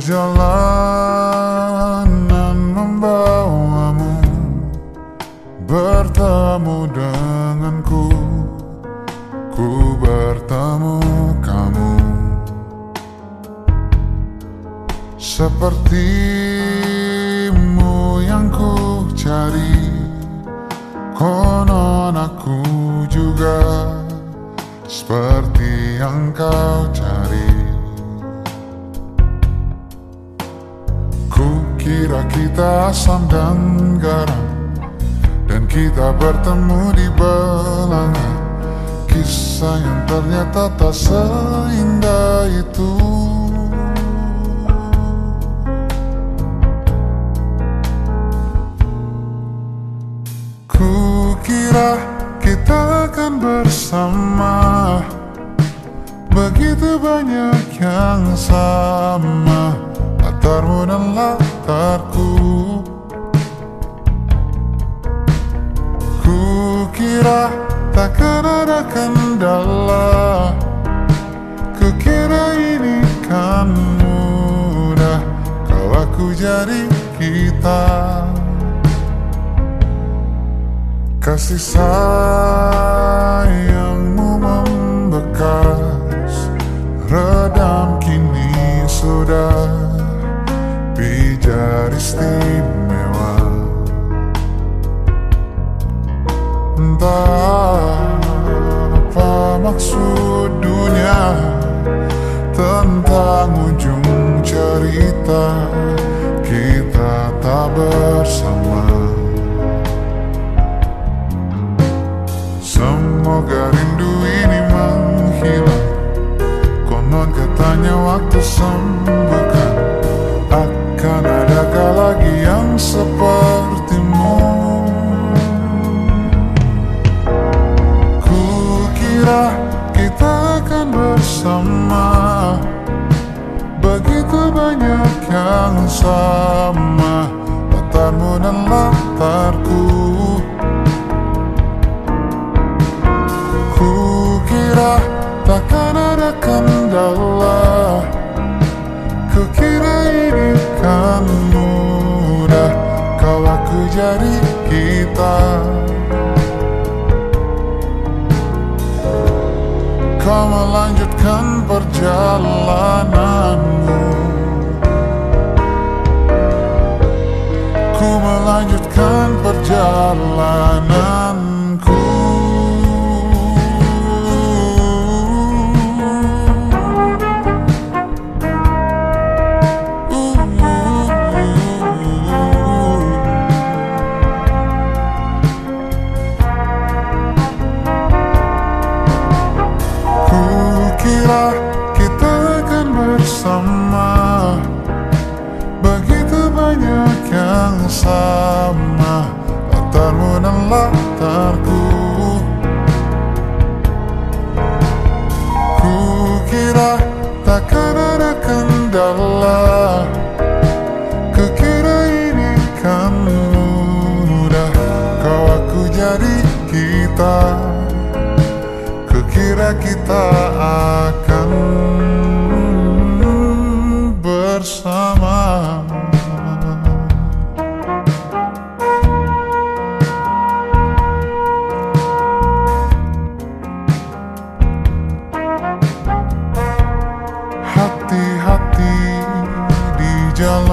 Perjalanan membawamu Bertemu denganku Ku bertemu kamu. Sepertimu yang ku cari Konon aku juga Seperti yang kau cari Kita asam dan garam Dan kita bertemu di belanga Kisah yang ternyata tak seindah itu. Ku kira kita akan bersama Begitu banyak yang sama. Latarmu dan latarku Ku kira takkan ada kendala. Ku kira ini kan mudah Kau aku jadi kita. Kasih sayangmu membekas Redam kini sudah pijar istimewa. Entah apa maksud dunia Tentang ujung cerita banyak yang sama Latarmu dan latarku. Ku kira takkan ada kendala. Ku kira ini kan mudah Kau aku jadi kita. Kau melanjutkan perjalananmu melanjutkan kita akan bersama. Hati-hati di jalan